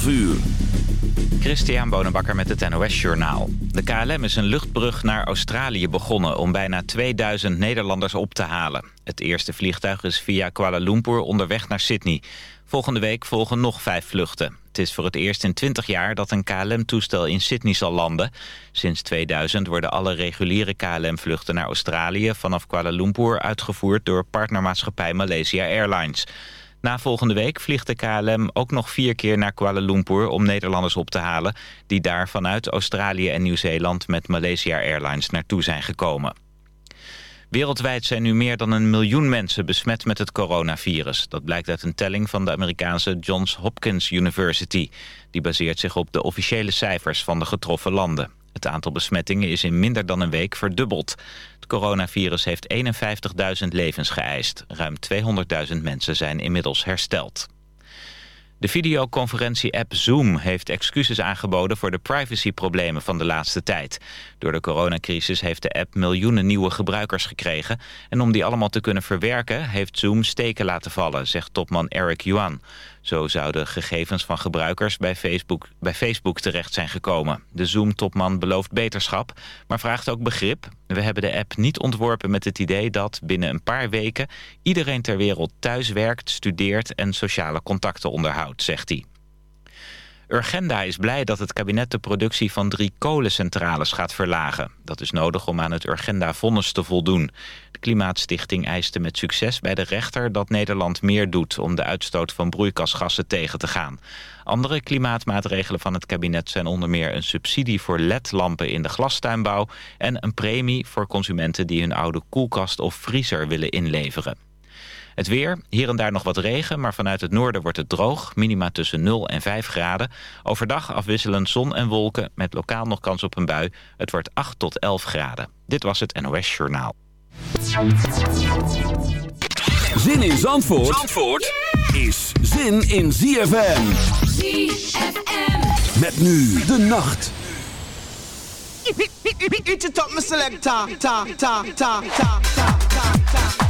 12 uur. Christian Bonenbakker met het NOS Journaal. De KLM is een luchtbrug naar Australië begonnen... om bijna 2000 Nederlanders op te halen. Het eerste vliegtuig is via Kuala Lumpur onderweg naar Sydney. Volgende week volgen nog vijf vluchten. Het is voor het eerst in 20 jaar dat een KLM-toestel in Sydney zal landen. Sinds 2000 worden alle reguliere KLM-vluchten naar Australië... vanaf Kuala Lumpur uitgevoerd door partnermaatschappij Malaysia Airlines... Na volgende week vliegt de KLM ook nog vier keer naar Kuala Lumpur om Nederlanders op te halen... die daar vanuit Australië en Nieuw-Zeeland met Malaysia Airlines naartoe zijn gekomen. Wereldwijd zijn nu meer dan een miljoen mensen besmet met het coronavirus. Dat blijkt uit een telling van de Amerikaanse Johns Hopkins University. Die baseert zich op de officiële cijfers van de getroffen landen. Het aantal besmettingen is in minder dan een week verdubbeld. Het coronavirus heeft 51.000 levens geëist. Ruim 200.000 mensen zijn inmiddels hersteld. De videoconferentie-app Zoom heeft excuses aangeboden voor de privacyproblemen van de laatste tijd. Door de coronacrisis heeft de app miljoenen nieuwe gebruikers gekregen. En om die allemaal te kunnen verwerken heeft Zoom steken laten vallen, zegt topman Eric Yuan. Zo zouden gegevens van gebruikers bij Facebook, bij Facebook terecht zijn gekomen. De Zoom-topman belooft beterschap, maar vraagt ook begrip. We hebben de app niet ontworpen met het idee dat binnen een paar weken... iedereen ter wereld thuis werkt, studeert en sociale contacten onderhoudt, zegt hij. Urgenda is blij dat het kabinet de productie van drie kolencentrales gaat verlagen. Dat is nodig om aan het Urgenda-vonnis te voldoen. De Klimaatstichting eiste met succes bij de rechter dat Nederland meer doet... om de uitstoot van broeikasgassen tegen te gaan. Andere klimaatmaatregelen van het kabinet zijn onder meer een subsidie voor ledlampen in de glastuinbouw... en een premie voor consumenten die hun oude koelkast of vriezer willen inleveren. Het weer, hier en daar nog wat regen, maar vanuit het noorden wordt het droog. Minima tussen 0 en 5 graden. Overdag afwisselend zon en wolken, met lokaal nog kans op een bui. Het wordt 8 tot 11 graden. Dit was het NOS Journaal. Zin in Zandvoort, Zandvoort is zin in ZFM. ZFM. Met nu de nacht. Eat it up, my selector. Ta, ta, ta, ta, ta, ta, ta, ta.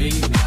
baby.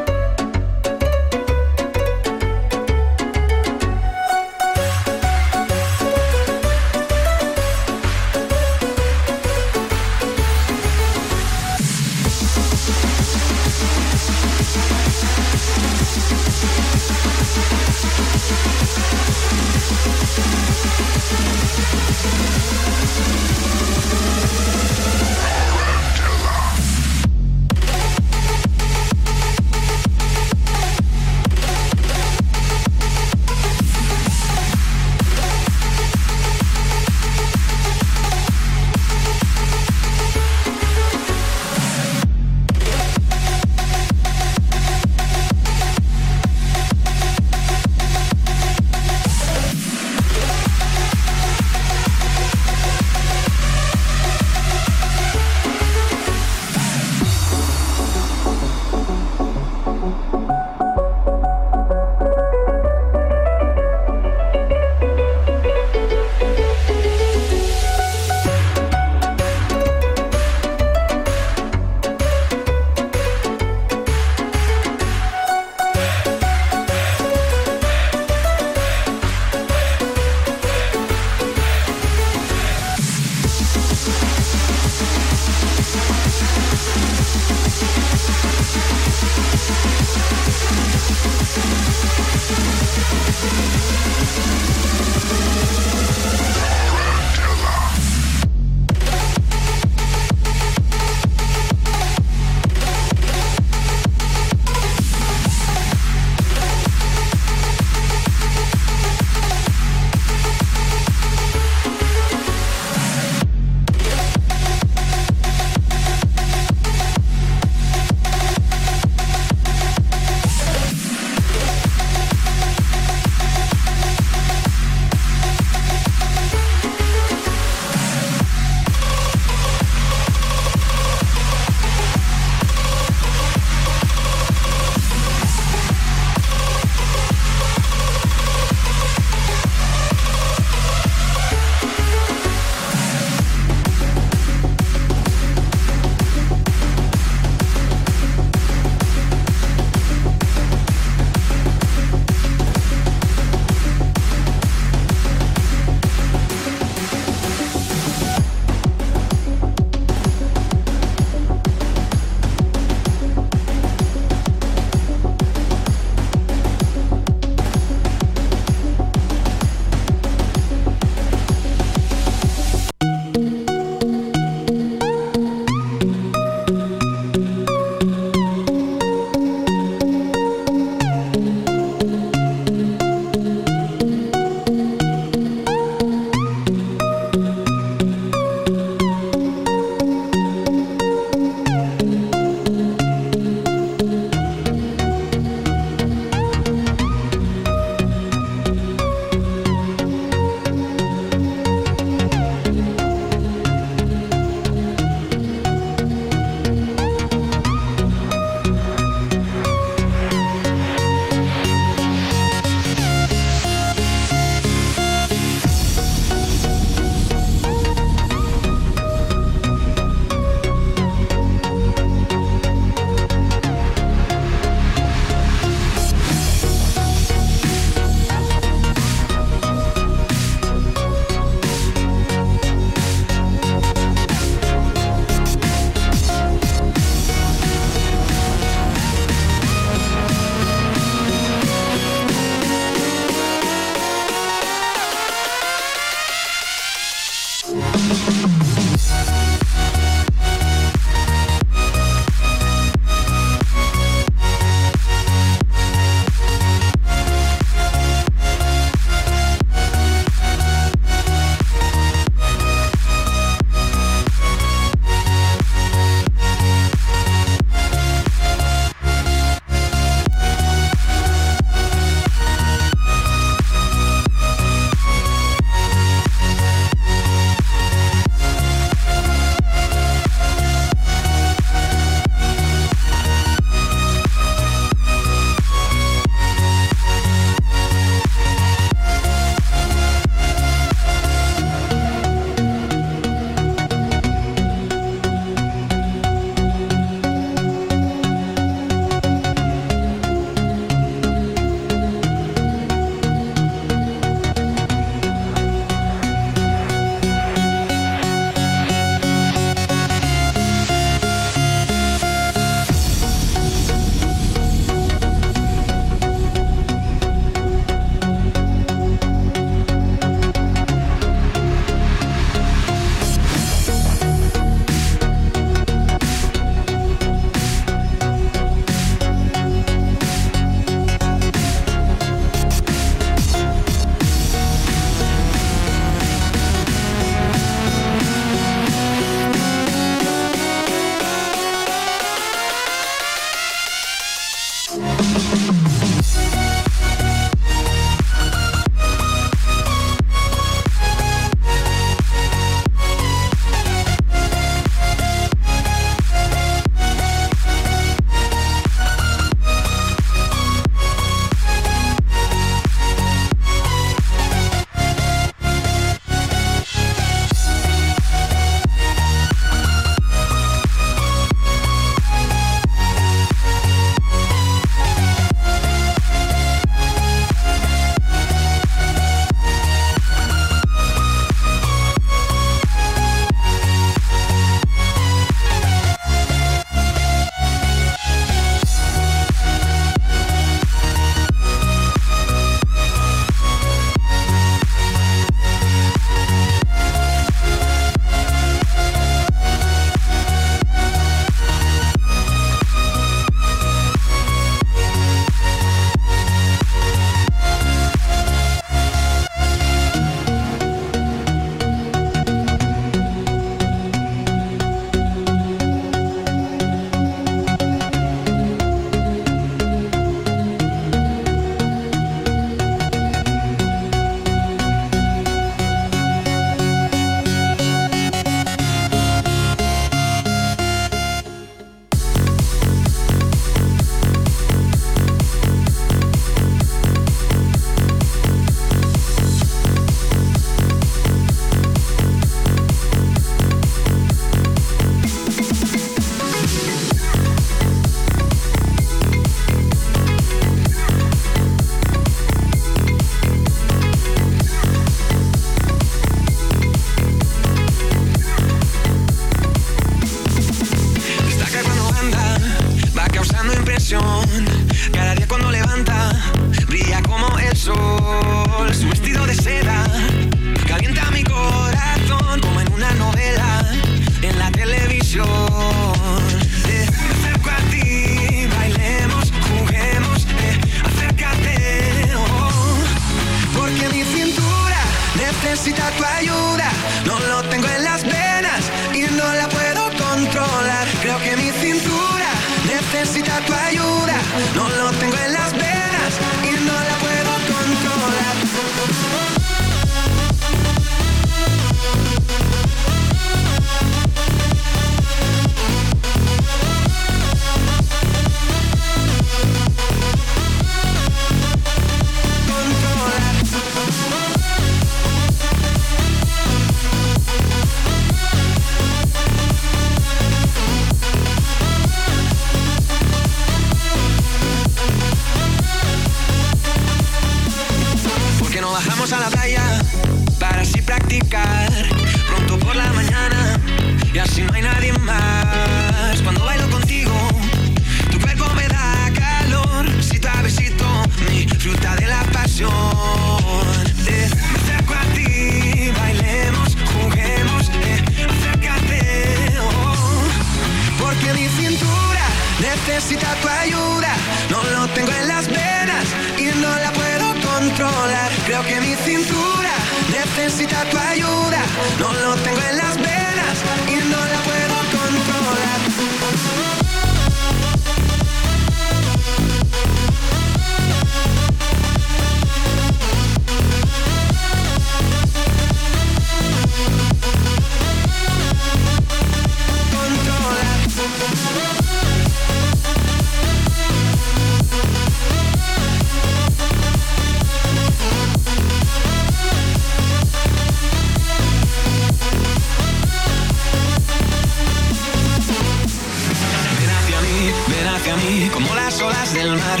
amar.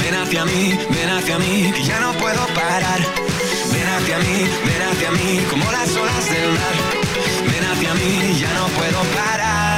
Ven hacia mí, ven hacia mí, ya no puedo parar. Ven hacia mí, ven hacia mí, como las olas del mar. Ven hacia mí, ya no puedo parar.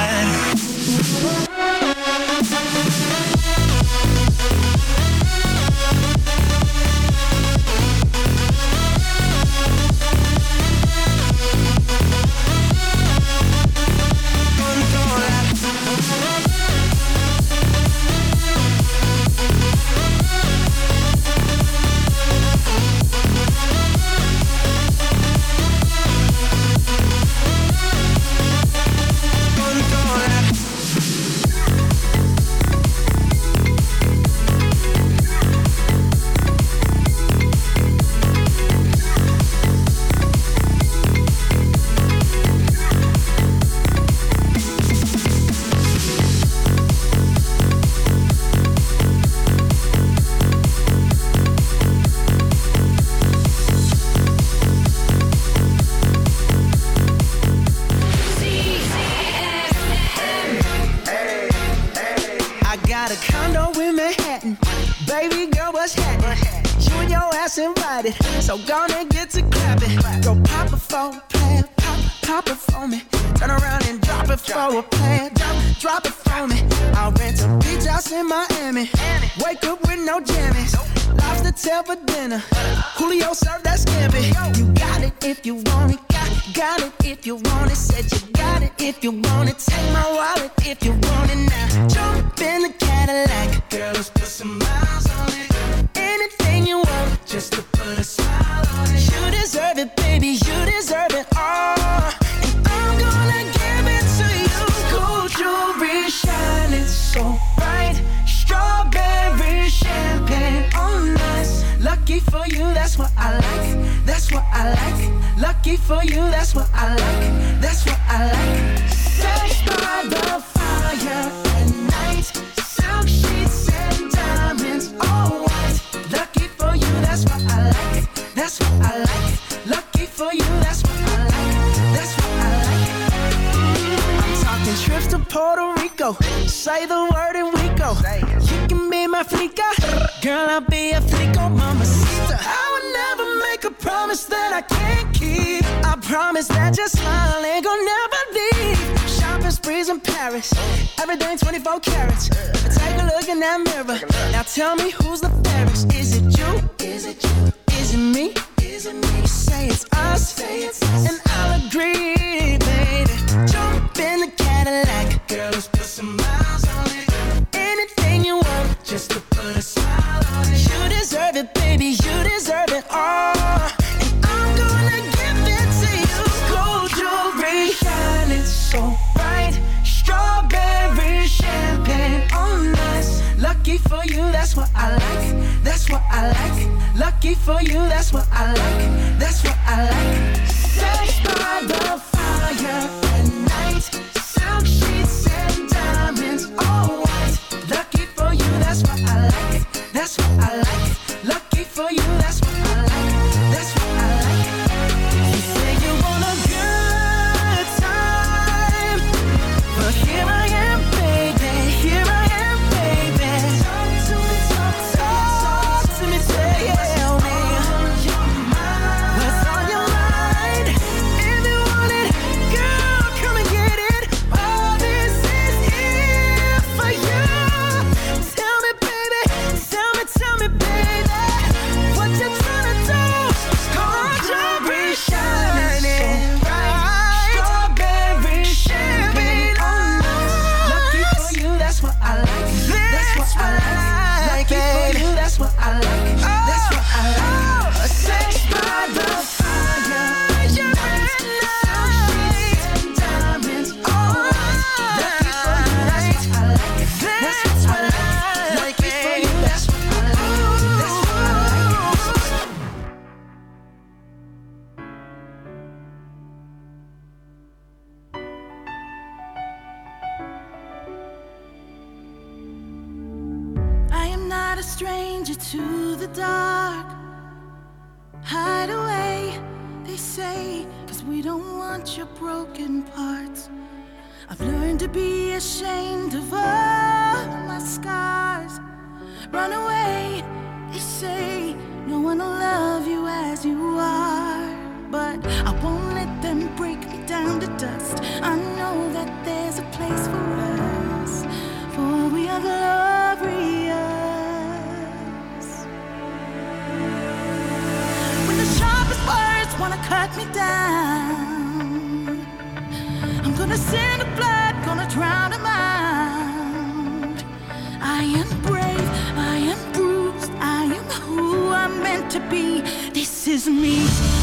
I am brave, I am bruised, I am who I'm meant to be. This is me.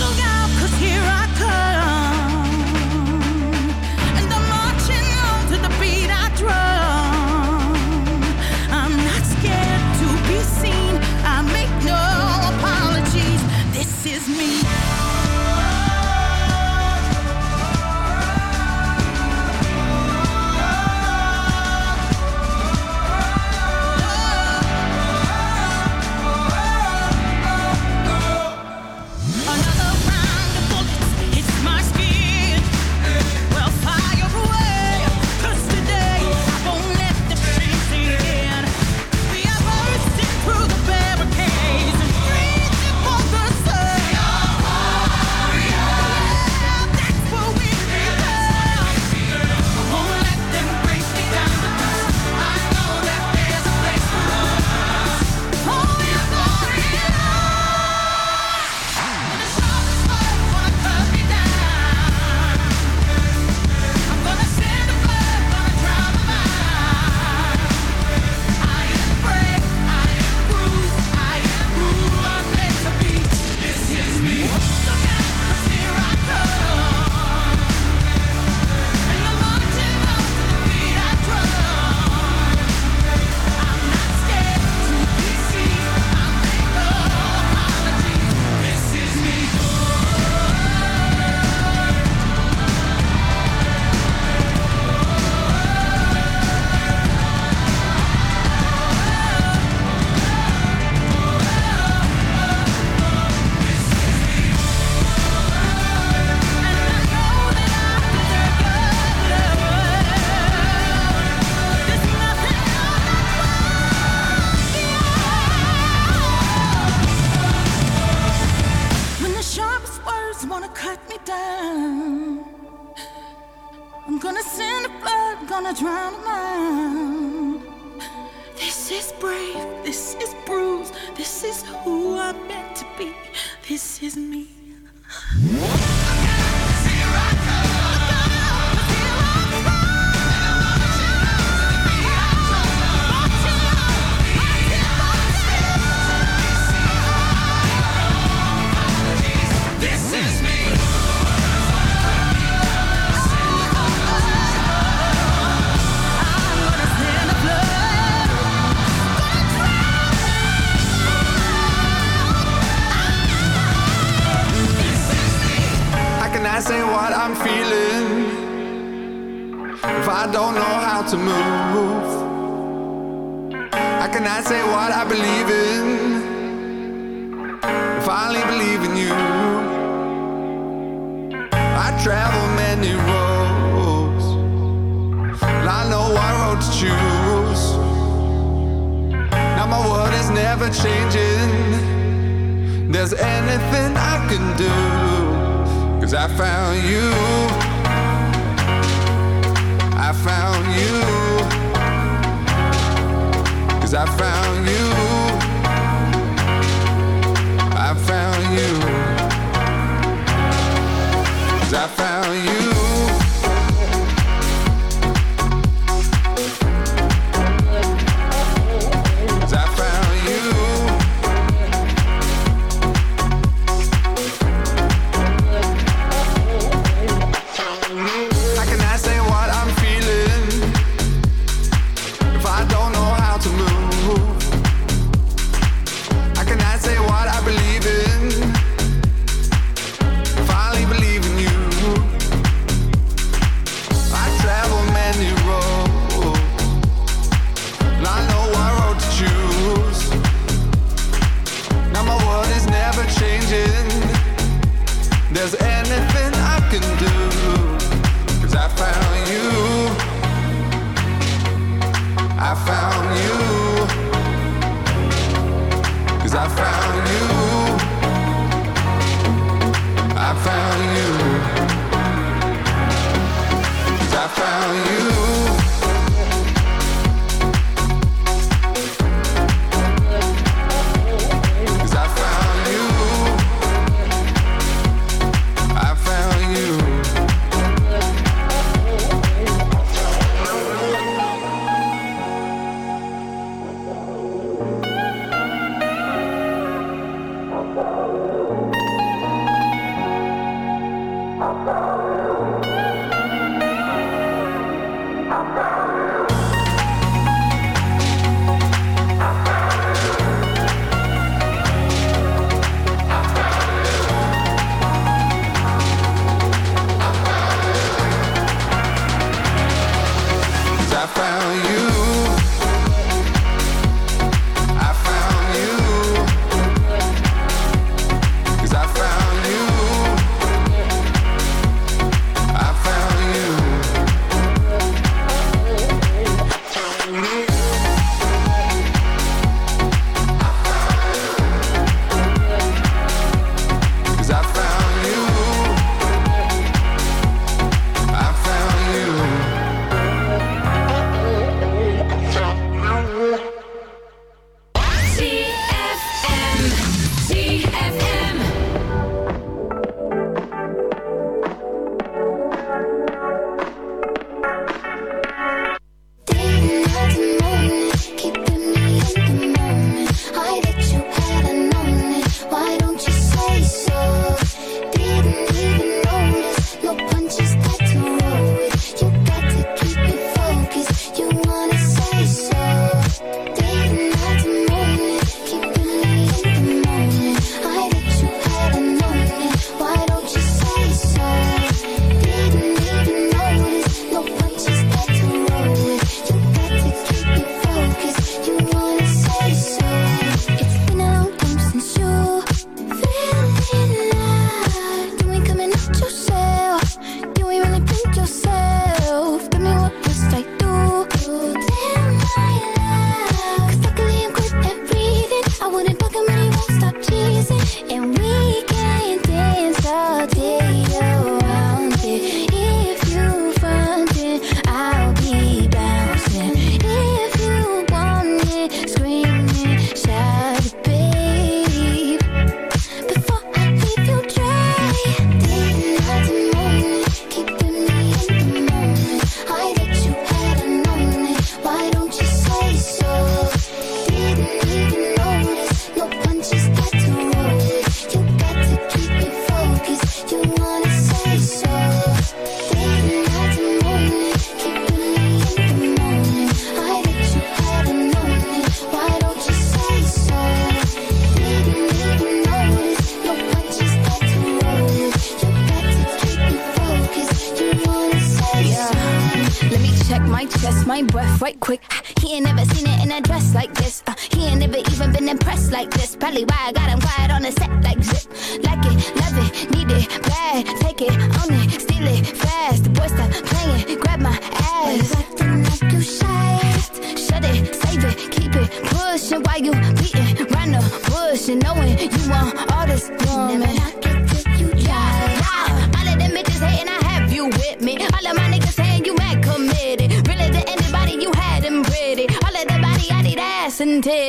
right quick.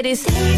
is...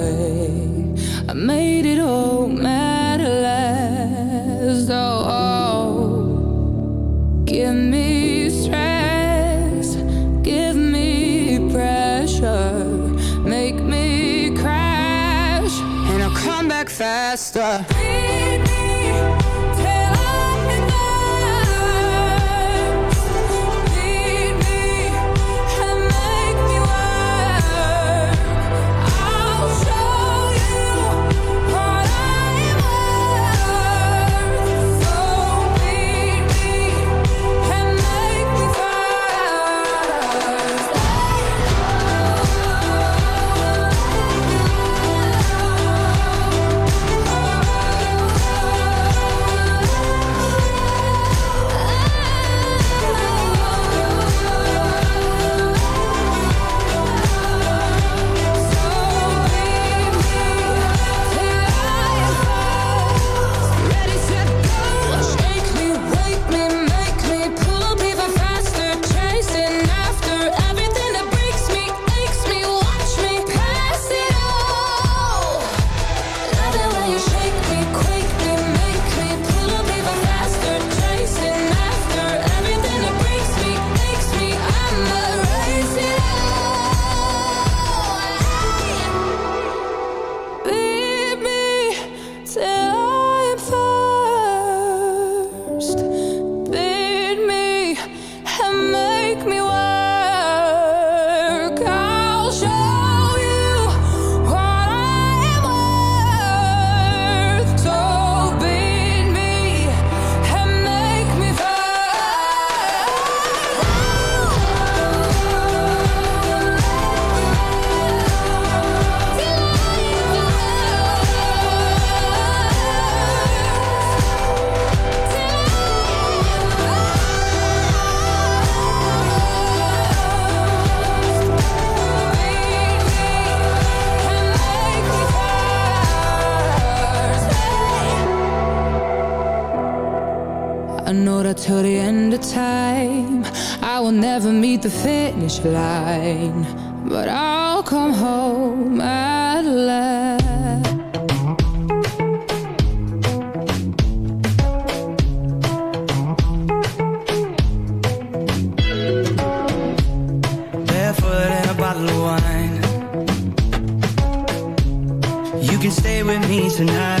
Tonight.